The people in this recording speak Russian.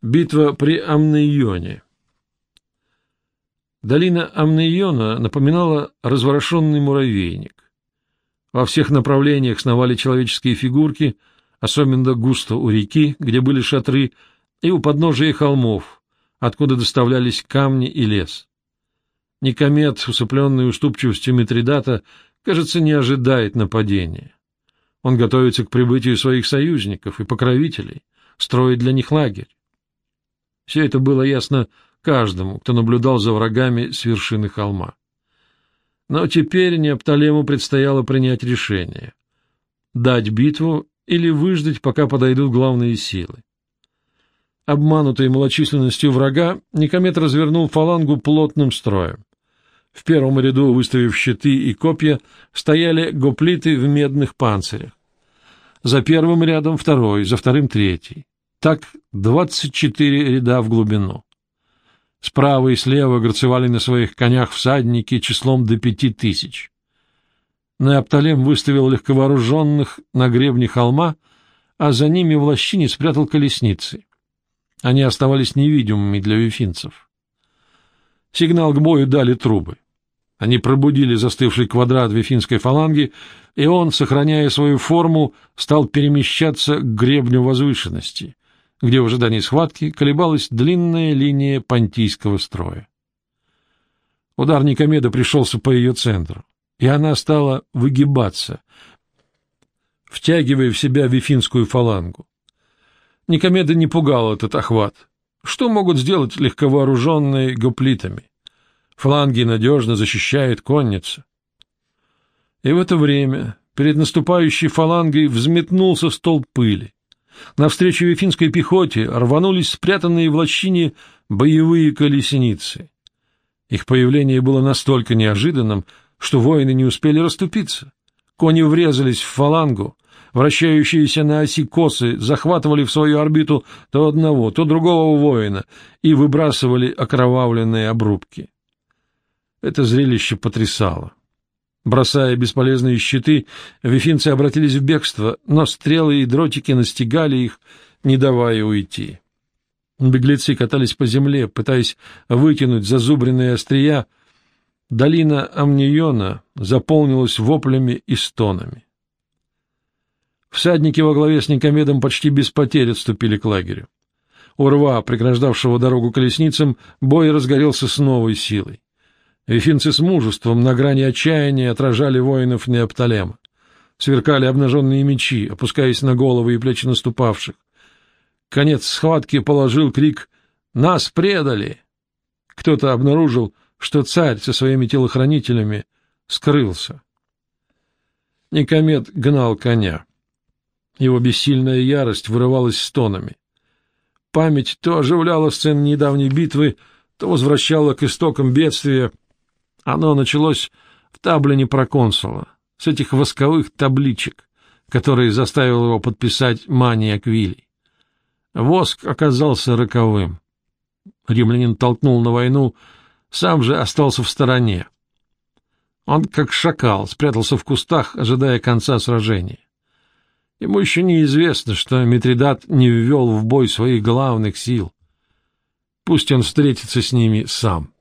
Битва при Амнеионе Долина Амнеиона напоминала разворошенный муравейник. Во всех направлениях сновали человеческие фигурки, особенно густо у реки, где были шатры, и у подножия холмов, откуда доставлялись камни и лес. Никомет, усыпленный уступчивостью Митридата, кажется, не ожидает нападения. Он готовится к прибытию своих союзников и покровителей, строит для них лагерь. Все это было ясно каждому, кто наблюдал за врагами с вершины холма. Но теперь Неопталему предстояло принять решение — дать битву или выждать, пока подойдут главные силы. Обманутый малочисленностью врага, Никомет развернул фалангу плотным строем. В первом ряду, выставив щиты и копья, стояли гоплиты в медных панцирях. За первым рядом второй, за вторым третий. Так двадцать четыре ряда в глубину. Справа и слева грацевали на своих конях всадники числом до пяти тысяч. Неопталем выставил легковооруженных на гребне холма, а за ними в лощине спрятал колесницы. Они оставались невидимыми для вифинцев. Сигнал к бою дали трубы. Они пробудили застывший квадрат вифинской фаланги, и он, сохраняя свою форму, стал перемещаться к гребню возвышенности, где в ожидании схватки колебалась длинная линия понтийского строя. Удар Никомеда пришелся по ее центру, и она стала выгибаться, втягивая в себя вифинскую фалангу. Никомеда не пугал этот охват. Что могут сделать легковооруженные гоплитами? Фланги надежно защищает конница. И в это время перед наступающей фалангой взметнулся столб пыли. Навстречу финской пехоте рванулись спрятанные в лощине боевые колесницы. Их появление было настолько неожиданным, что воины не успели расступиться. Кони врезались в фалангу, вращающиеся на оси косы захватывали в свою орбиту то одного, то другого воина и выбрасывали окровавленные обрубки. Это зрелище потрясало. Бросая бесполезные щиты, вифинцы обратились в бегство, но стрелы и дротики настигали их, не давая уйти. Беглецы катались по земле, пытаясь вытянуть зазубренные острия. Долина Амниона заполнилась воплями и стонами. Всадники во главе с Никомедом почти без потерь отступили к лагерю. У рва, преграждавшего дорогу колесницам, бой разгорелся с новой силой. Эфинцы с мужеством на грани отчаяния отражали воинов Неопталема. Сверкали обнаженные мечи, опускаясь на головы и плечи наступавших. Конец схватки положил крик «Нас предали!». Кто-то обнаружил, что царь со своими телохранителями скрылся. Никомед гнал коня. Его бессильная ярость вырывалась стонами. Память то оживляла сцены недавней битвы, то возвращала к истокам бедствия — оно началось в таблине проконсула, с этих восковых табличек, которые заставил его подписать Мани Аквилий. Воск оказался роковым. Римлянин толкнул на войну, сам же остался в стороне. Он, как шакал, спрятался в кустах, ожидая конца сражения. Ему еще неизвестно, что Митридат не ввел в бой своих главных сил. Пусть он встретится с ними сам. —